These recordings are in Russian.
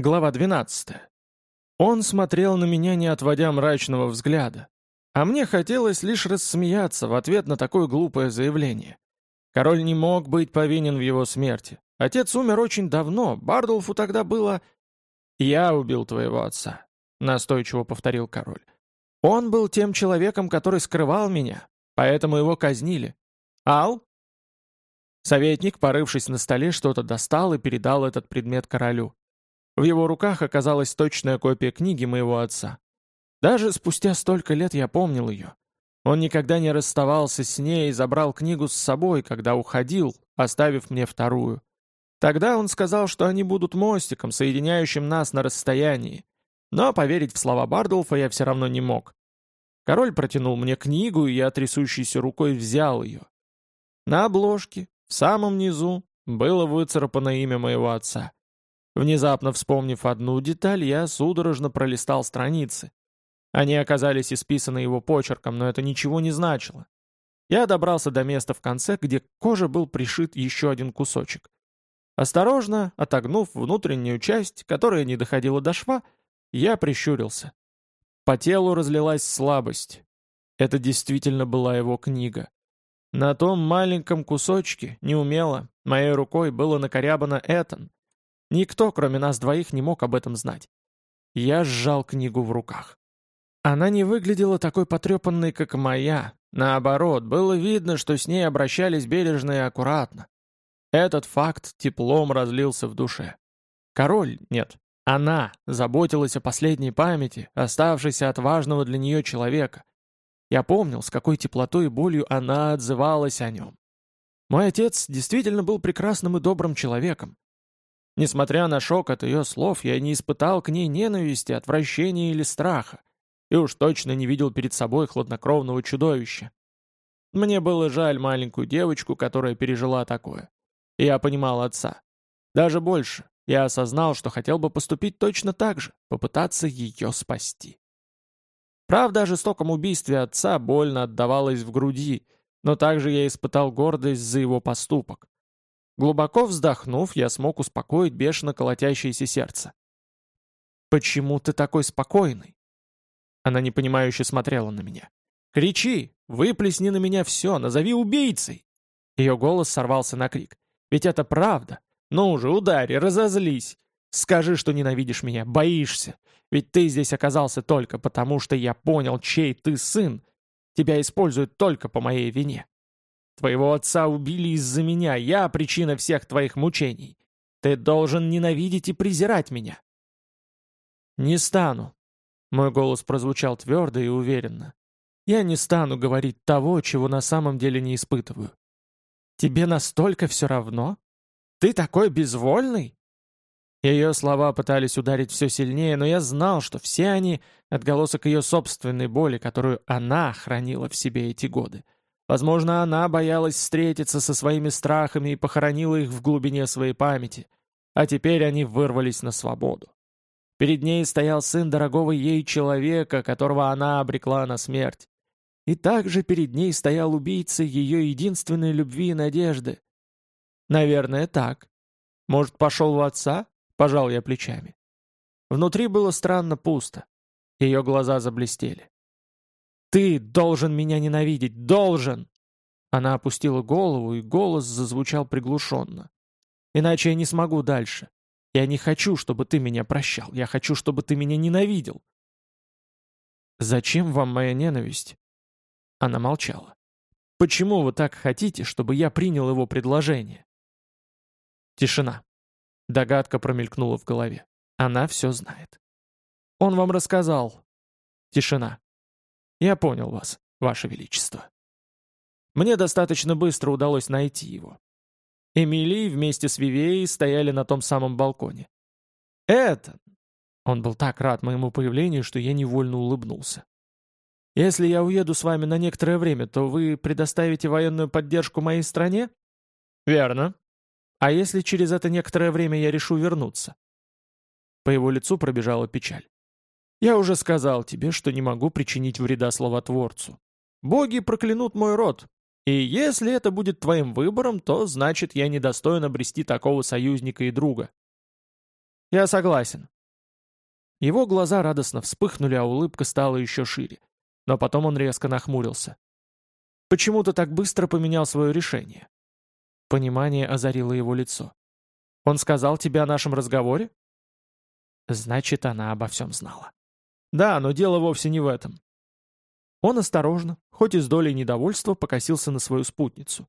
Глава 12. Он смотрел на меня, не отводя мрачного взгляда. А мне хотелось лишь рассмеяться в ответ на такое глупое заявление. Король не мог быть повинен в его смерти. Отец умер очень давно, Бардулфу тогда было... «Я убил твоего отца», — настойчиво повторил король. «Он был тем человеком, который скрывал меня, поэтому его казнили. Ал?» Советник, порывшись на столе, что-то достал и передал этот предмет королю. В его руках оказалась точная копия книги моего отца. Даже спустя столько лет я помнил ее. Он никогда не расставался с ней и забрал книгу с собой, когда уходил, оставив мне вторую. Тогда он сказал, что они будут мостиком, соединяющим нас на расстоянии. Но поверить в слова Бардулфа я все равно не мог. Король протянул мне книгу, и я трясущейся рукой взял ее. На обложке, в самом низу, было выцарапано имя моего отца. Внезапно вспомнив одну деталь, я судорожно пролистал страницы. Они оказались исписаны его почерком, но это ничего не значило. Я добрался до места в конце, где к коже был пришит еще один кусочек. Осторожно, отогнув внутреннюю часть, которая не доходила до шва, я прищурился. По телу разлилась слабость. Это действительно была его книга. На том маленьком кусочке, неумело, моей рукой было накорябано «Этан», Никто, кроме нас двоих, не мог об этом знать. Я сжал книгу в руках. Она не выглядела такой потрепанной, как моя. Наоборот, было видно, что с ней обращались бережно и аккуратно. Этот факт теплом разлился в душе. Король, нет, она заботилась о последней памяти, оставшейся от важного для нее человека. Я помнил, с какой теплотой и болью она отзывалась о нем. Мой отец действительно был прекрасным и добрым человеком. Несмотря на шок от ее слов, я не испытал к ней ненависти, отвращения или страха, и уж точно не видел перед собой хладнокровного чудовища. Мне было жаль маленькую девочку, которая пережила такое. Я понимал отца. Даже больше, я осознал, что хотел бы поступить точно так же, попытаться ее спасти. Правда о жестоком убийстве отца больно отдавалась в груди, но также я испытал гордость за его поступок. Глубоко вздохнув, я смог успокоить бешено колотящееся сердце. «Почему ты такой спокойный?» Она непонимающе смотрела на меня. «Кричи! Выплесни на меня все! Назови убийцей!» Ее голос сорвался на крик. «Ведь это правда! Ну уже, ударь, разозлись! Скажи, что ненавидишь меня, боишься! Ведь ты здесь оказался только потому, что я понял, чей ты сын! Тебя используют только по моей вине!» Твоего отца убили из-за меня, я причина всех твоих мучений. Ты должен ненавидеть и презирать меня». «Не стану», — мой голос прозвучал твердо и уверенно. «Я не стану говорить того, чего на самом деле не испытываю. Тебе настолько все равно? Ты такой безвольный?» Ее слова пытались ударить все сильнее, но я знал, что все они — отголосок ее собственной боли, которую она хранила в себе эти годы. Возможно, она боялась встретиться со своими страхами и похоронила их в глубине своей памяти. А теперь они вырвались на свободу. Перед ней стоял сын дорогого ей человека, которого она обрекла на смерть. И также перед ней стоял убийца ее единственной любви и надежды. Наверное, так. Может, пошел в отца? Пожал я плечами. Внутри было странно пусто. Ее глаза заблестели. «Ты должен меня ненавидеть! Должен!» Она опустила голову, и голос зазвучал приглушенно. «Иначе я не смогу дальше. Я не хочу, чтобы ты меня прощал. Я хочу, чтобы ты меня ненавидел». «Зачем вам моя ненависть?» Она молчала. «Почему вы так хотите, чтобы я принял его предложение?» Тишина. Догадка промелькнула в голове. Она все знает. «Он вам рассказал». Тишина. Я понял вас, ваше величество. Мне достаточно быстро удалось найти его. Эмилий вместе с Вивеей стояли на том самом балконе. «Это...» Он был так рад моему появлению, что я невольно улыбнулся. «Если я уеду с вами на некоторое время, то вы предоставите военную поддержку моей стране?» «Верно. А если через это некоторое время я решу вернуться?» По его лицу пробежала печаль. Я уже сказал тебе, что не могу причинить вреда словотворцу. Боги проклянут мой род. И если это будет твоим выбором, то значит я недостоин обрести такого союзника и друга. Я согласен». Его глаза радостно вспыхнули, а улыбка стала еще шире. Но потом он резко нахмурился. «Почему ты так быстро поменял свое решение?» Понимание озарило его лицо. «Он сказал тебе о нашем разговоре?» Значит, она обо всем знала. «Да, но дело вовсе не в этом». Он осторожно, хоть и с долей недовольства, покосился на свою спутницу.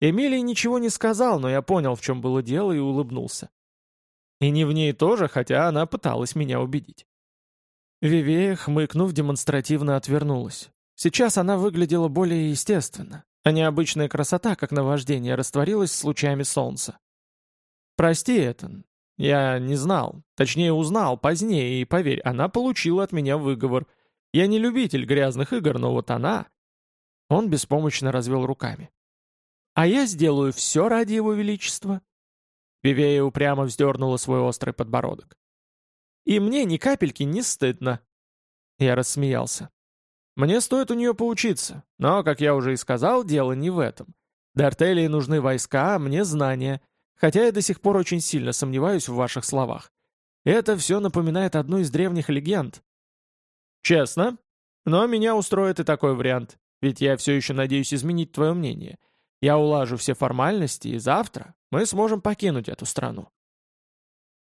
Эмилий ничего не сказал, но я понял, в чем было дело, и улыбнулся. И не в ней тоже, хотя она пыталась меня убедить. Вивея, хмыкнув, демонстративно отвернулась. Сейчас она выглядела более естественно, а необычная красота, как наваждение, растворилась с лучами солнца. «Прости, Этан, я не знал, точнее узнал позднее, и, поверь, она получила от меня выговор. Я не любитель грязных игр, но вот она...» Он беспомощно развел руками. «А я сделаю все ради его величества. Вивея упрямо вздернула свой острый подбородок. «И мне ни капельки не стыдно!» Я рассмеялся. «Мне стоит у нее поучиться, но, как я уже и сказал, дело не в этом. Д'Артелии нужны войска, а мне знания, хотя я до сих пор очень сильно сомневаюсь в ваших словах. Это все напоминает одну из древних легенд». «Честно? Но меня устроит и такой вариант, ведь я все еще надеюсь изменить твое мнение. Я улажу все формальности, и завтра мы сможем покинуть эту страну.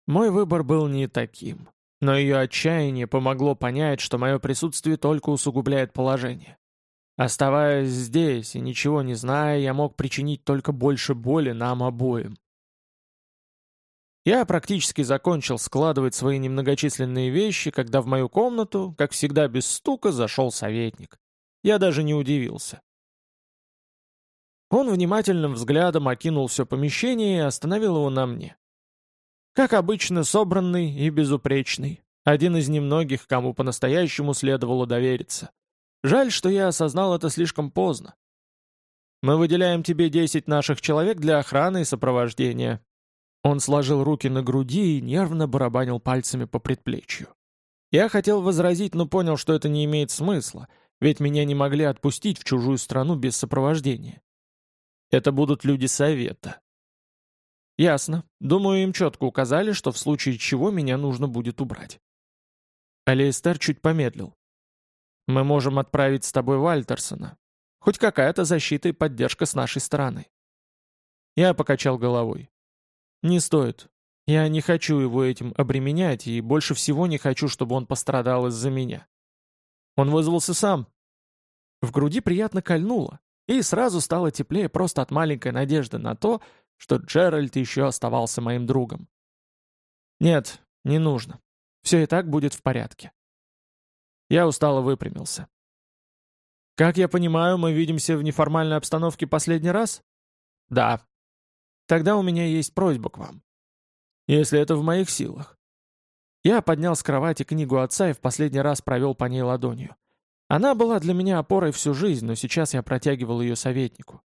Мой выбор был не таким, но ее отчаяние помогло понять, что мое присутствие только усугубляет положение. Оставаясь здесь и ничего не зная, я мог причинить только больше боли нам обоим. Я практически закончил складывать свои немногочисленные вещи, когда в мою комнату, как всегда без стука, зашел советник. Я даже не удивился. Он внимательным взглядом окинул все помещение и остановил его на мне. Как обычно, собранный и безупречный. Один из немногих, кому по-настоящему следовало довериться. Жаль, что я осознал это слишком поздно. Мы выделяем тебе 10 наших человек для охраны и сопровождения. Он сложил руки на груди и нервно барабанил пальцами по предплечью. Я хотел возразить, но понял, что это не имеет смысла, ведь меня не могли отпустить в чужую страну без сопровождения. Это будут люди совета. Ясно. Думаю, им четко указали, что в случае чего меня нужно будет убрать. Алиэстер чуть помедлил. Мы можем отправить с тобой Вальтерсона. Хоть какая-то защита и поддержка с нашей стороны. Я покачал головой. Не стоит. Я не хочу его этим обременять, и больше всего не хочу, чтобы он пострадал из-за меня. Он вызвался сам. В груди приятно кольнуло, и сразу стало теплее просто от маленькой надежды на то, что Джеральд еще оставался моим другом. Нет, не нужно. Все и так будет в порядке. Я устало выпрямился. Как я понимаю, мы видимся в неформальной обстановке последний раз? Да. Тогда у меня есть просьба к вам. Если это в моих силах. Я поднял с кровати книгу отца и в последний раз провел по ней ладонью. Она была для меня опорой всю жизнь, но сейчас я протягивал ее советнику.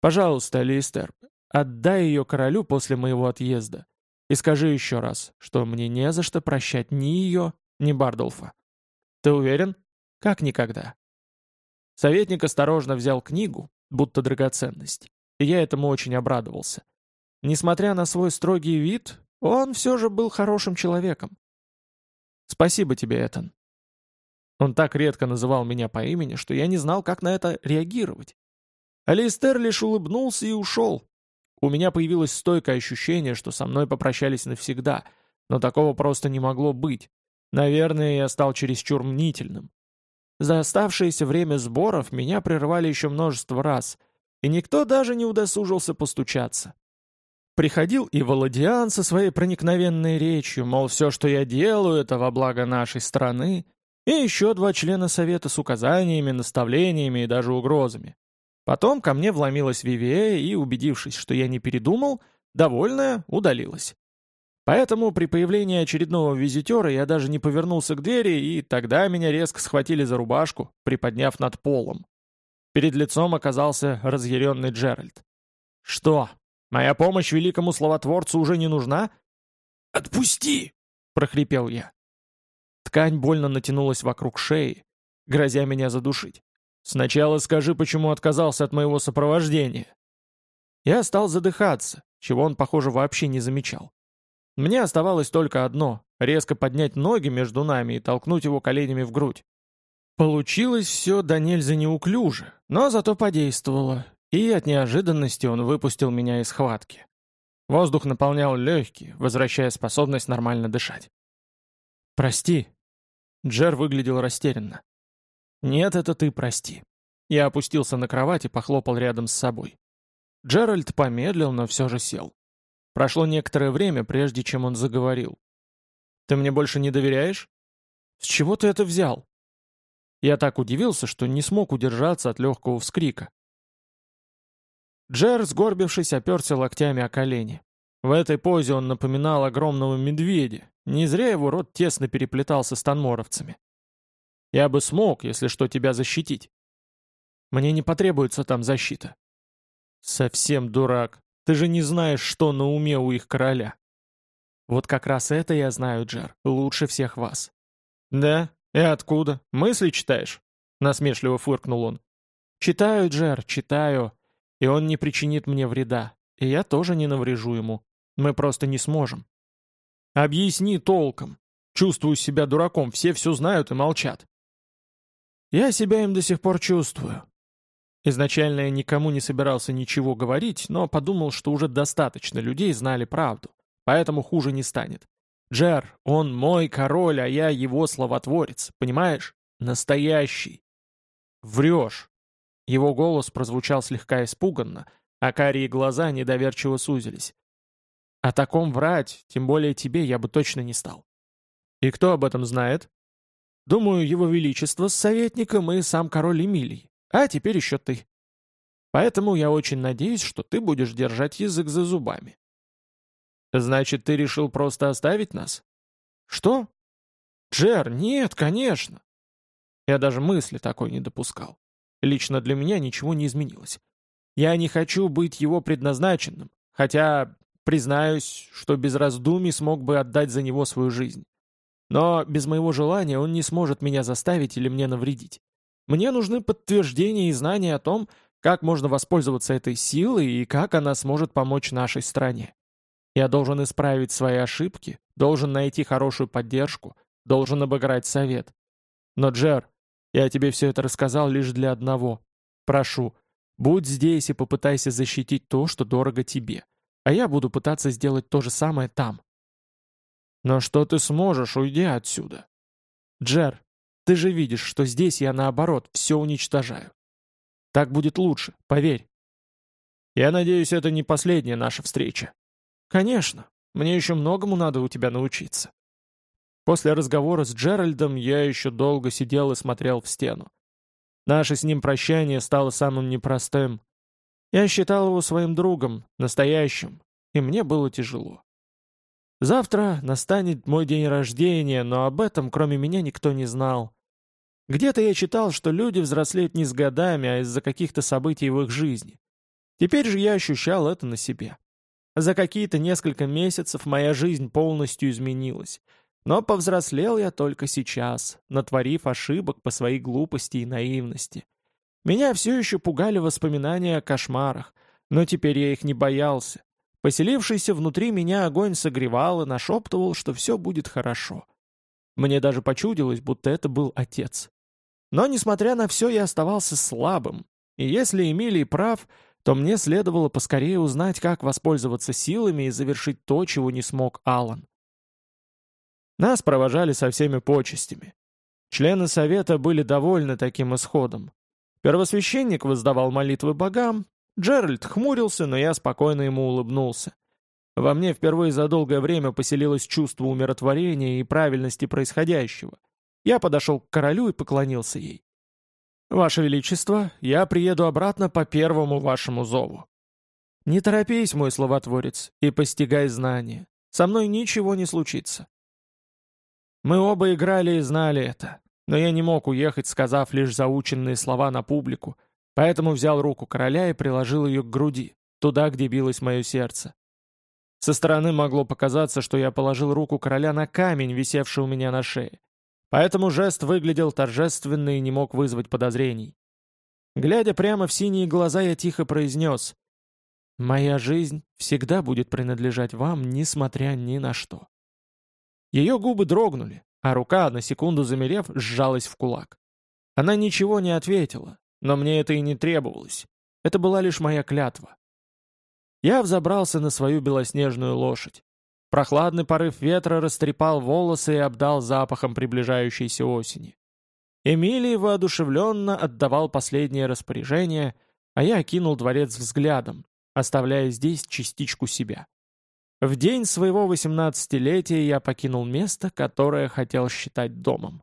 «Пожалуйста, Листер, отдай ее королю после моего отъезда. И скажи еще раз, что мне не за что прощать ни ее, ни Бардолфа. Ты уверен? Как никогда». Советник осторожно взял книгу, будто драгоценность, и я этому очень обрадовался. Несмотря на свой строгий вид, он все же был хорошим человеком. «Спасибо тебе, Этан», он так редко называл меня по имени, что я не знал, как на это реагировать. Алистер лишь улыбнулся и ушел. У меня появилось стойкое ощущение, что со мной попрощались навсегда, но такого просто не могло быть. Наверное, я стал чересчур мнительным. За оставшееся время сборов меня прервали еще множество раз, и никто даже не удосужился постучаться. Приходил и Володиан со своей проникновенной речью, мол, все, что я делаю, это во благо нашей страны, и еще два члена совета с указаниями, наставлениями и даже угрозами. Потом ко мне вломилась Вивея и, убедившись, что я не передумал, довольная, удалилась. Поэтому при появлении очередного визитера я даже не повернулся к двери, и тогда меня резко схватили за рубашку, приподняв над полом. Перед лицом оказался разъяренный Джеральд. «Что, моя помощь великому словотворцу уже не нужна?» «Отпусти!» — прохрипел я. Ткань больно натянулась вокруг шеи, грозя меня задушить. «Сначала скажи, почему отказался от моего сопровождения». Я стал задыхаться, чего он, похоже, вообще не замечал. Мне оставалось только одно — резко поднять ноги между нами и толкнуть его коленями в грудь. Получилось все до нельзя неуклюже, но зато подействовало, и от неожиданности он выпустил меня из схватки. Воздух наполнял легкие, возвращая способность нормально дышать. «Прости». Джер выглядел растерянно. «Нет, это ты прости». Я опустился на кровать и похлопал рядом с собой. Джеральд помедлил, но все же сел. Прошло некоторое время, прежде чем он заговорил. «Ты мне больше не доверяешь? С чего ты это взял?» Я так удивился, что не смог удержаться от легкого вскрика. Джер, сгорбившись, оперся локтями о колени. В этой позе он напоминал огромного медведя. Не зря его рот тесно переплетался с танморовцами. «Я бы смог, если что, тебя защитить». «Мне не потребуется там защита». «Совсем дурак. Ты же не знаешь, что на уме у их короля». «Вот как раз это я знаю, Джер, лучше всех вас». «Да? И откуда? Мысли читаешь?» Насмешливо фыркнул он. «Читаю, Джер, читаю. И он не причинит мне вреда. И я тоже не наврежу ему. Мы просто не сможем». «Объясни толком. Чувствую себя дураком, все все знают и молчат». «Я себя им до сих пор чувствую. Изначально я никому не собирался ничего говорить, но подумал, что уже достаточно людей знали правду, поэтому хуже не станет. Джер, он мой король, а я его словотворец, понимаешь? Настоящий. Врешь. Его голос прозвучал слегка испуганно, а карие глаза недоверчиво сузились. О таком врать, тем более тебе, я бы точно не стал. И кто об этом знает? Думаю, его величество с советником и сам король Эмилий. А теперь еще ты. Поэтому я очень надеюсь, что ты будешь держать язык за зубами. Значит, ты решил просто оставить нас? Что? Джер, нет, конечно. Я даже мысли такой не допускал. Лично для меня ничего не изменилось. Я не хочу быть его предназначенным, хотя, признаюсь, что без раздумий смог бы отдать за него свою жизнь. Но без моего желания он не сможет меня заставить или мне навредить. Мне нужны подтверждения и знания о том, как можно воспользоваться этой силой и как она сможет помочь нашей стране. Я должен исправить свои ошибки, должен найти хорошую поддержку, должен обыграть совет. Но, Джер, я тебе все это рассказал лишь для одного. Прошу, будь здесь и попытайся защитить то, что дорого тебе. А я буду пытаться сделать то же самое там. Но что ты сможешь, уйдя отсюда? Джер, ты же видишь, что здесь я, наоборот, все уничтожаю. Так будет лучше, поверь. Я надеюсь, это не последняя наша встреча. Конечно, мне еще многому надо у тебя научиться. После разговора с Джеральдом я еще долго сидел и смотрел в стену. Наше с ним прощание стало самым непростым. Я считал его своим другом, настоящим, и мне было тяжело. Завтра настанет мой день рождения, но об этом кроме меня никто не знал. Где-то я читал, что люди взрослеют не с годами, а из-за каких-то событий в их жизни. Теперь же я ощущал это на себе. За какие-то несколько месяцев моя жизнь полностью изменилась. Но повзрослел я только сейчас, натворив ошибок по своей глупости и наивности. Меня все еще пугали воспоминания о кошмарах, но теперь я их не боялся. Поселившийся внутри меня огонь согревал и нашептывал, что все будет хорошо. Мне даже почудилось, будто это был отец. Но, несмотря на все, я оставался слабым. И если Эмилий прав, то мне следовало поскорее узнать, как воспользоваться силами и завершить то, чего не смог Алан. Нас провожали со всеми почестями. Члены совета были довольны таким исходом. Первосвященник воздавал молитвы богам, Джеральд хмурился, но я спокойно ему улыбнулся. Во мне впервые за долгое время поселилось чувство умиротворения и правильности происходящего. Я подошел к королю и поклонился ей. «Ваше Величество, я приеду обратно по первому вашему зову». «Не торопись, мой словотворец, и постигай знания. Со мной ничего не случится». Мы оба играли и знали это, но я не мог уехать, сказав лишь заученные слова на публику, Поэтому взял руку короля и приложил ее к груди, туда, где билось мое сердце. Со стороны могло показаться, что я положил руку короля на камень, висевший у меня на шее. Поэтому жест выглядел торжественно и не мог вызвать подозрений. Глядя прямо в синие глаза, я тихо произнес. Моя жизнь всегда будет принадлежать вам, несмотря ни на что». Ее губы дрогнули, а рука, на секунду замерев, сжалась в кулак. Она ничего не ответила, но мне это и не требовалось. Это была лишь моя клятва. Я взобрался на свою белоснежную лошадь. Прохладный порыв ветра растрепал волосы и обдал запахом приближающейся осени. Эмилий воодушевленно отдавал последнее распоряжение, а я окинул дворец взглядом, оставляя здесь частичку себя. В день своего восемнадцатилетия я покинул место, которое хотел считать домом.